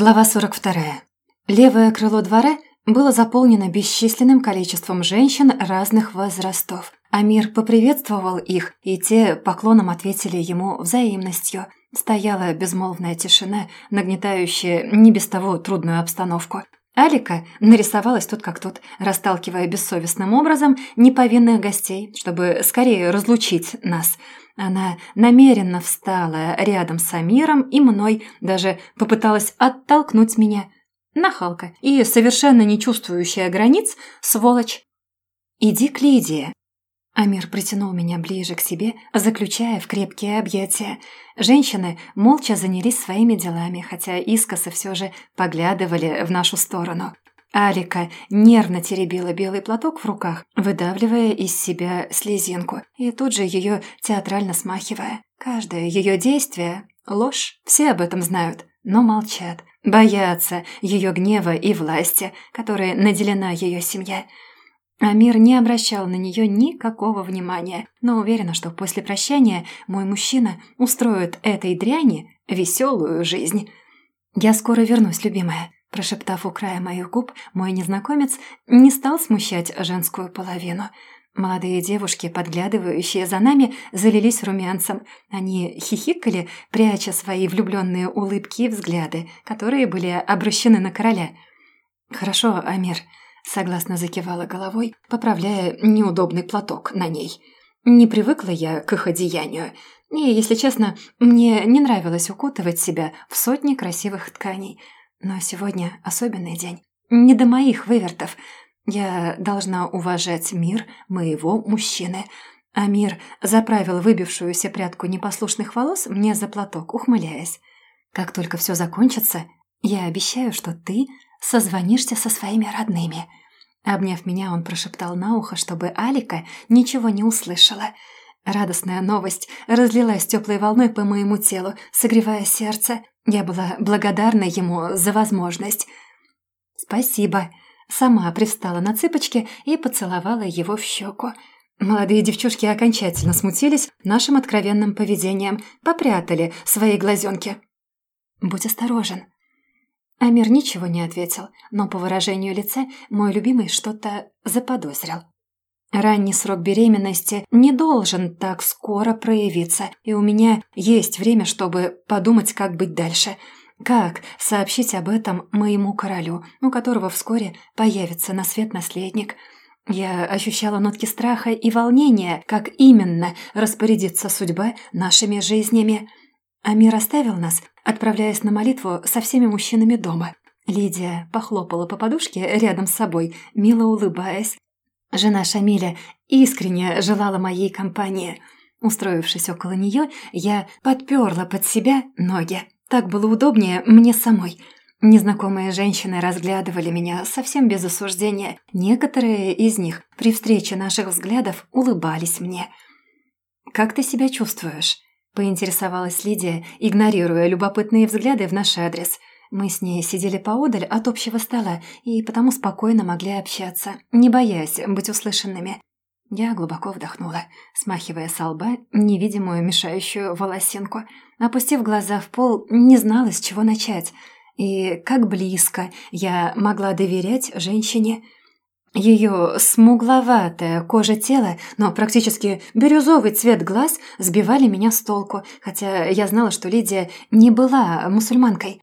Глава 42. Левое крыло двора было заполнено бесчисленным количеством женщин разных возрастов. Амир поприветствовал их, и те поклоном ответили ему взаимностью. Стояла безмолвная тишина, нагнетающая не без того трудную обстановку. Алика нарисовалась тут как тут, расталкивая бессовестным образом неповинных гостей, чтобы скорее разлучить нас – она намеренно встала рядом с Амиром и мной, даже попыталась оттолкнуть меня. Нахалка и совершенно не чувствующая границ, сволочь. «Иди к Лидии». Амир притянул меня ближе к себе, заключая в крепкие объятия. Женщины молча занялись своими делами, хотя искоса все же поглядывали в нашу сторону. Алика нервно теребила белый платок в руках, выдавливая из себя слезинку, и тут же ее театрально смахивая. Каждое ее действие – ложь, все об этом знают, но молчат, боятся ее гнева и власти, которой наделена ее семья. Амир не обращал на нее никакого внимания, но уверена, что после прощания мой мужчина устроит этой дряни веселую жизнь. «Я скоро вернусь, любимая», Прошептав у края моих губ, мой незнакомец не стал смущать женскую половину. Молодые девушки, подглядывающие за нами, залились румянцем. Они хихикали, пряча свои влюбленные улыбки и взгляды, которые были обращены на короля. «Хорошо, Амир», — согласно закивала головой, поправляя неудобный платок на ней. «Не привыкла я к их одеянию». И, если честно, мне не нравилось укутывать себя в сотни красивых тканей — но сегодня особенный день. Не до моих вывертов. Я должна уважать мир моего мужчины. А мир заправил выбившуюся прядку непослушных волос мне за платок, ухмыляясь. Как только все закончится, я обещаю, что ты созвонишься со своими родными. Обняв меня, он прошептал на ухо, чтобы Алика ничего не услышала. Радостная новость разлилась теплой волной по моему телу, согревая сердце. Я была благодарна ему за возможность. «Спасибо». Сама привстала на цыпочки и поцеловала его в щеку. Молодые девчушки окончательно смутились нашим откровенным поведением, попрятали свои глазенки. «Будь осторожен». Амир ничего не ответил, но по выражению лица мой любимый что-то заподозрил. Ранний срок беременности не должен так скоро проявиться, и у меня есть время, чтобы подумать, как быть дальше. Как сообщить об этом моему королю, у которого вскоре появится на свет наследник? Я ощущала нотки страха и волнения, как именно распорядится судьба нашими жизнями. Амир оставил нас, отправляясь на молитву со всеми мужчинами дома. Лидия похлопала по подушке рядом с собой, мило улыбаясь. Жена Шамиля искренне желала моей компании. Устроившись около нее, я подперла под себя ноги. Так было удобнее мне самой. Незнакомые женщины разглядывали меня совсем без осуждения. Некоторые из них при встрече наших взглядов улыбались мне. «Как ты себя чувствуешь?» – поинтересовалась Лидия, игнорируя любопытные взгляды в наш адрес – мы с ней сидели поодаль от общего стола и потому спокойно могли общаться, не боясь быть услышанными. Я глубоко вдохнула, смахивая с лба невидимую мешающую волосинку. Опустив глаза в пол, не знала, с чего начать. И как близко я могла доверять женщине. Ее смугловатая кожа тела, но практически бирюзовый цвет глаз сбивали меня с толку, хотя я знала, что Лидия не была мусульманкой.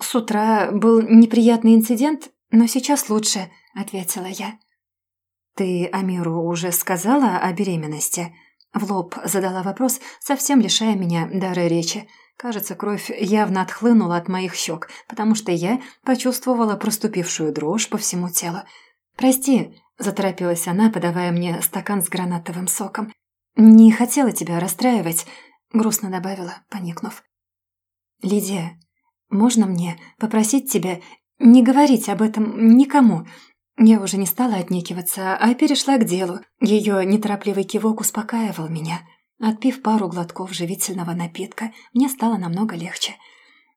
«С утра был неприятный инцидент, но сейчас лучше», — ответила я. «Ты Амиру уже сказала о беременности?» В лоб задала вопрос, совсем лишая меня дара речи. Кажется, кровь явно отхлынула от моих щек, потому что я почувствовала проступившую дрожь по всему телу. «Прости», — заторопилась она, подавая мне стакан с гранатовым соком. «Не хотела тебя расстраивать», — грустно добавила, поникнув. «Лидия, можно мне попросить тебя не говорить об этом никому?» Я уже не стала отнекиваться, а перешла к делу. Ее неторопливый кивок успокаивал меня. Отпив пару глотков живительного напитка, мне стало намного легче.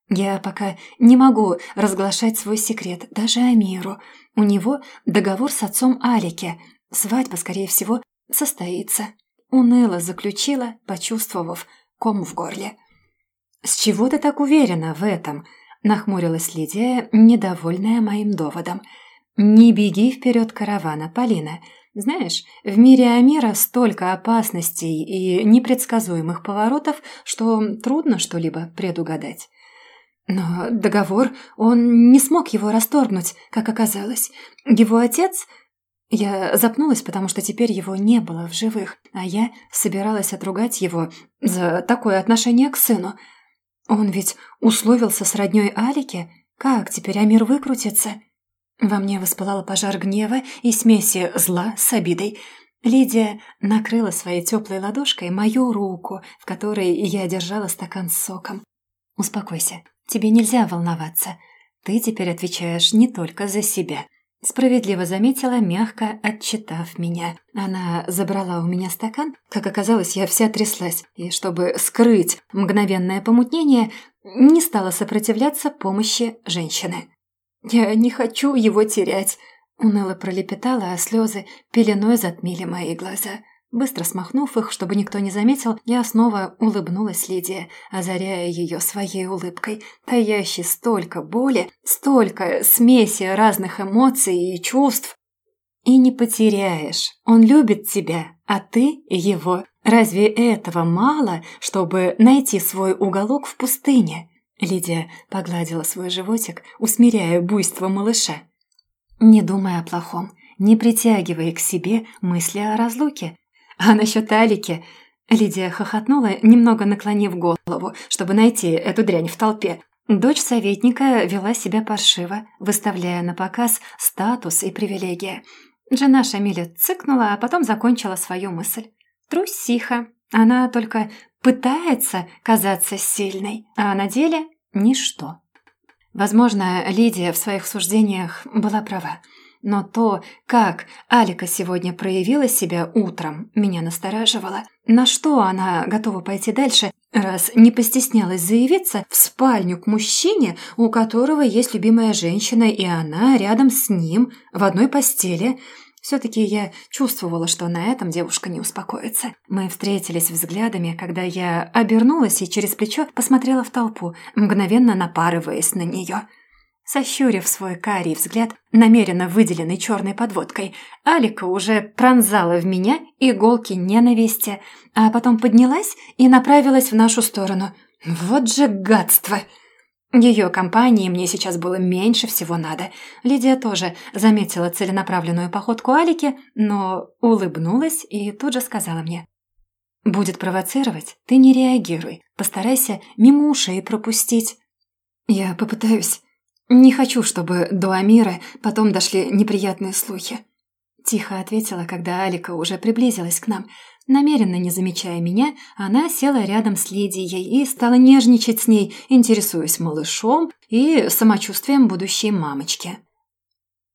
Я пока не могу разглашать свой секрет, даже Амиру. У него договор с отцом Алики. Свадьба, скорее всего, состоится. Уныло заключила, почувствовав ком в горле. «С чего ты так уверена в этом?» нахмурилась Лидия, недовольная моим доводом. «Не беги вперед каравана, Полина. Знаешь, в мире Амира столько опасностей и непредсказуемых поворотов, что трудно что-либо предугадать. Но договор, он не смог его расторгнуть, как оказалось. Его отец... Я запнулась, потому что теперь его не было в живых, а я собиралась отругать его за такое отношение к сыну. Он ведь условился с роднёй Алике. Как теперь Амир выкрутится? Во мне воспылал пожар гнева и смеси зла с обидой. Лидия накрыла своей теплой ладошкой мою руку, в которой я держала стакан с соком. «Успокойся, тебе нельзя волноваться. Ты теперь отвечаешь не только за себя». Справедливо заметила, мягко отчитав меня. Она забрала у меня стакан. Как оказалось, я вся тряслась, и чтобы скрыть мгновенное помутнение, не стала сопротивляться помощи женщины. «Я не хочу его терять», — уныло пролепетала, а слезы пеленой затмили мои глаза. Быстро смахнув их, чтобы никто не заметил, я снова улыбнулась Лидии, озаряя ее своей улыбкой, таящей столько боли, столько смеси разных эмоций и чувств. И не потеряешь. Он любит тебя, а ты его. Разве этого мало, чтобы найти свой уголок в пустыне? Лидия погладила свой животик, усмиряя буйство малыша. «Не думай о плохом, не притягивай к себе мысли о разлуке. А насчет Алики...» Лидия хохотнула, немного наклонив голову, чтобы найти эту дрянь в толпе. Дочь советника вела себя паршиво, выставляя на показ статус и привилегии. Жена Шамиля цыкнула, а потом закончила свою мысль. Трусиха. Она только пытается казаться сильной, а на деле ничто. Возможно, Лидия в своих суждениях была права. Но то, как Алика сегодня проявила себя утром, меня настораживало. На что она готова пойти дальше, раз не постеснялась заявиться в спальню к мужчине, у которого есть любимая женщина, и она рядом с ним, в одной постели – все-таки я чувствовала, что на этом девушка не успокоится. Мы встретились взглядами, когда я обернулась и через плечо посмотрела в толпу, мгновенно напарываясь на нее. Сощурив свой карий взгляд, намеренно выделенный черной подводкой, Алика уже пронзала в меня иголки ненависти, а потом поднялась и направилась в нашу сторону. «Вот же гадство!» Ее компании мне сейчас было меньше всего надо. Лидия тоже заметила целенаправленную походку Алики, но улыбнулась и тут же сказала мне. «Будет провоцировать, ты не реагируй. Постарайся мимо ушей пропустить». «Я попытаюсь. Не хочу, чтобы до Амира потом дошли неприятные слухи». Тихо ответила, когда Алика уже приблизилась к нам – Намеренно не замечая меня, она села рядом с Лидией и стала нежничать с ней, интересуясь малышом и самочувствием будущей мамочки.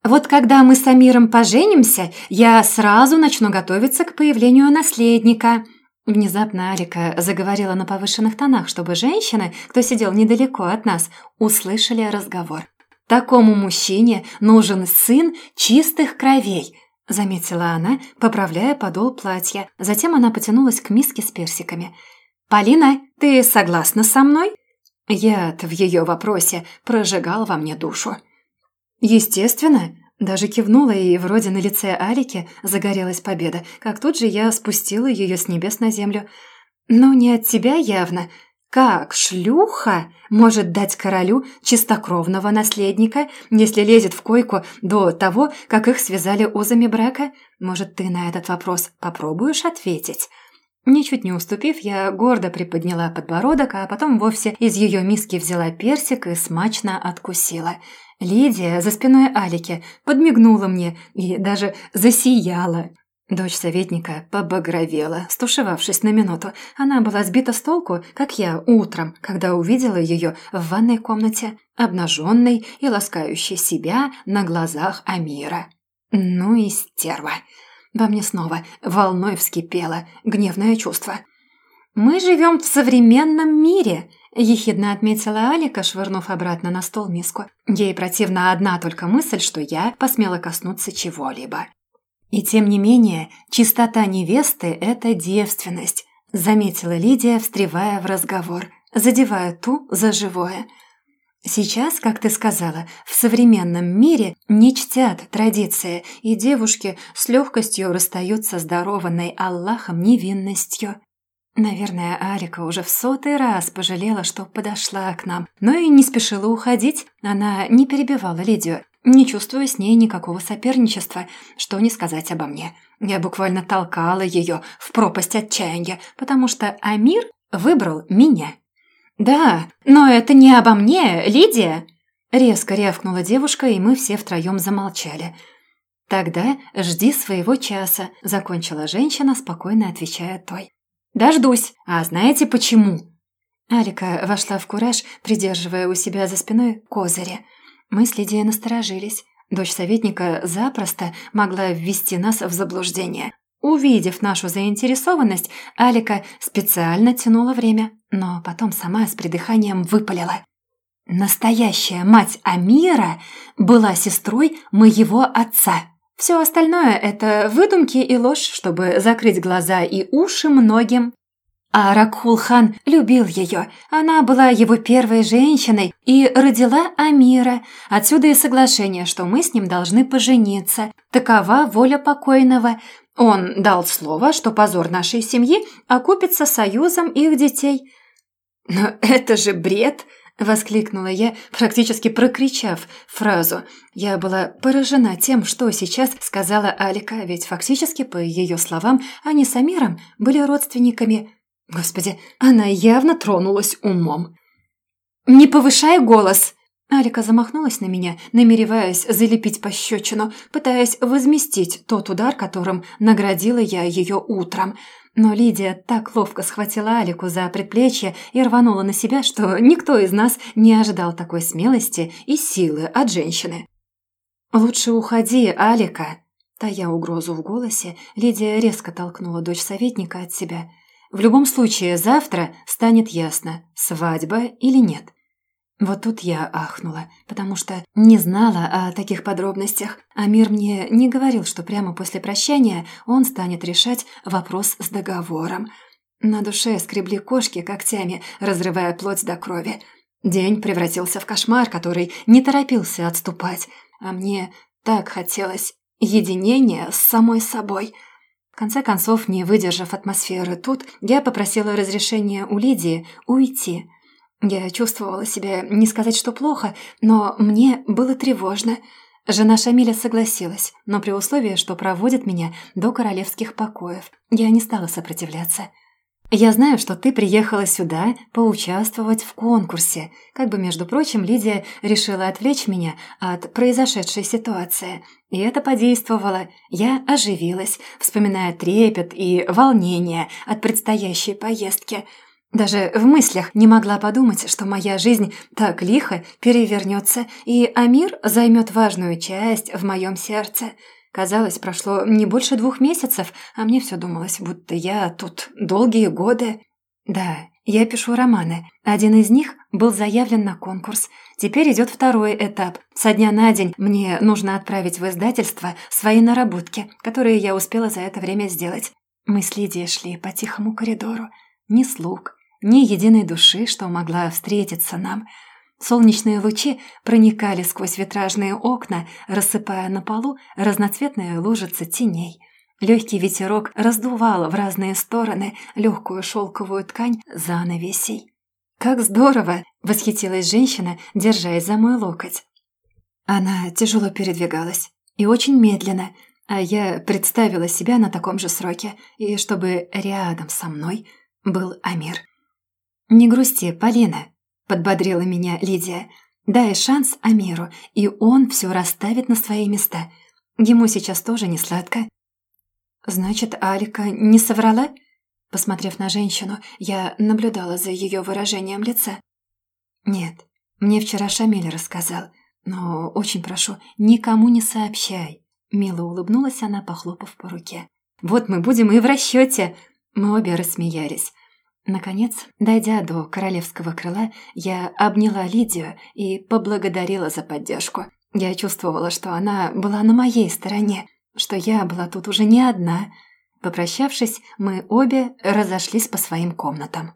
«Вот когда мы с Амиром поженимся, я сразу начну готовиться к появлению наследника», Внезапно Алика заговорила на повышенных тонах, чтобы женщины, кто сидел недалеко от нас, услышали разговор. «Такому мужчине нужен сын чистых кровей, — заметила она, поправляя подол платья. Затем она потянулась к миске с персиками. «Полина, ты согласна со мной?» Яд в ее вопросе прожигал во мне душу. «Естественно», даже кивнула, и вроде на лице Алики загорелась победа, как тут же я спустила ее с небес на землю. «Но не от тебя явно. Как шлюха может дать королю чистокровного наследника, если лезет в койку до того, как их связали узами брака? Может, ты на этот вопрос попробуешь ответить?» Ничуть не уступив, я гордо приподняла подбородок, а потом вовсе из ее миски взяла персик и смачно откусила. Лидия за спиной Алики подмигнула мне и даже засияла. Дочь советника побагровела, стушевавшись на минуту. Она была сбита с толку, как я утром, когда увидела ее в ванной комнате, обнаженной и ласкающей себя на глазах Амира. Ну и стерва. Во мне снова волной вскипело гневное чувство. «Мы живем в современном мире», – ехидно отметила Алика, швырнув обратно на стол миску. Ей противна одна только мысль, что я посмела коснуться чего-либо. И тем не менее, чистота невесты – это девственность, заметила Лидия, встревая в разговор, задевая ту за живое. Сейчас, как ты сказала, в современном мире не чтят традиции, и девушки с легкостью расстаются с дарованной Аллахом невинностью. Наверное, Арика уже в сотый раз пожалела, что подошла к нам, но и не спешила уходить. Она не перебивала Лидию, не чувствуя с ней никакого соперничества, что не сказать обо мне. Я буквально толкала ее в пропасть отчаяния, потому что Амир выбрал меня. «Да, но это не обо мне, Лидия!» Резко рявкнула девушка, и мы все втроем замолчали. «Тогда жди своего часа», — закончила женщина, спокойно отвечая той. «Дождусь. А знаете почему?» Алика вошла в кураж, придерживая у себя за спиной козыри. Мы с Лидией насторожились. Дочь советника запросто могла ввести нас в заблуждение. Увидев нашу заинтересованность, Алика специально тянула время, но потом сама с придыханием выпалила. Настоящая мать Амира была сестрой моего отца. Все остальное – это выдумки и ложь, чтобы закрыть глаза и уши многим. А Ракхул-хан любил ее. Она была его первой женщиной и родила Амира. Отсюда и соглашение, что мы с ним должны пожениться. Такова воля покойного. Он дал слово, что позор нашей семьи окупится союзом их детей. «Но это же бред!» – воскликнула я, практически прокричав фразу. Я была поражена тем, что сейчас сказала Алика, ведь фактически, по ее словам, они с Амиром были родственниками. Господи, она явно тронулась умом. «Не повышай голос!» Алика замахнулась на меня, намереваясь залепить пощечину, пытаясь возместить тот удар, которым наградила я ее утром – но Лидия так ловко схватила Алику за предплечье и рванула на себя, что никто из нас не ожидал такой смелости и силы от женщины. «Лучше уходи, Алика!» Тая угрозу в голосе, Лидия резко толкнула дочь советника от себя. «В любом случае, завтра станет ясно, свадьба или нет. Вот тут я ахнула, потому что не знала о таких подробностях. Амир мне не говорил, что прямо после прощания он станет решать вопрос с договором. На душе скребли кошки когтями, разрывая плоть до крови. День превратился в кошмар, который не торопился отступать, а мне так хотелось единения с самой собой. В конце концов, не выдержав атмосферы тут, я попросила разрешения у Лидии уйти – я чувствовала себя, не сказать, что плохо, но мне было тревожно. Жена Шамиля согласилась, но при условии, что проводит меня до королевских покоев. Я не стала сопротивляться. «Я знаю, что ты приехала сюда поучаствовать в конкурсе. Как бы, между прочим, Лидия решила отвлечь меня от произошедшей ситуации. И это подействовало. Я оживилась, вспоминая трепет и волнение от предстоящей поездки – даже в мыслях не могла подумать, что моя жизнь так лихо перевернется, и Амир займет важную часть в моем сердце. Казалось, прошло не больше двух месяцев, а мне все думалось, будто я тут долгие годы. Да, я пишу романы. Один из них был заявлен на конкурс. Теперь идет второй этап. Со дня на день мне нужно отправить в издательство свои наработки, которые я успела за это время сделать. Мы с Лидией шли по тихому коридору. Ни слуг, ни единой души, что могла встретиться нам. Солнечные лучи проникали сквозь витражные окна, рассыпая на полу разноцветные лужицы теней. Легкий ветерок раздувал в разные стороны легкую шелковую ткань занавесей. «Как здорово!» — восхитилась женщина, держась за мой локоть. Она тяжело передвигалась и очень медленно, а я представила себя на таком же сроке, и чтобы рядом со мной был Амир. «Не грусти, Полина», — подбодрила меня Лидия. «Дай шанс Амиру, и он все расставит на свои места. Ему сейчас тоже не сладко». «Значит, Алика не соврала?» Посмотрев на женщину, я наблюдала за ее выражением лица. «Нет, мне вчера Шамиль рассказал, но очень прошу, никому не сообщай». Мило улыбнулась она, похлопав по руке. «Вот мы будем и в расчете!» Мы обе рассмеялись. Наконец, дойдя до королевского крыла, я обняла Лидию и поблагодарила за поддержку. Я чувствовала, что она была на моей стороне, что я была тут уже не одна. Попрощавшись, мы обе разошлись по своим комнатам.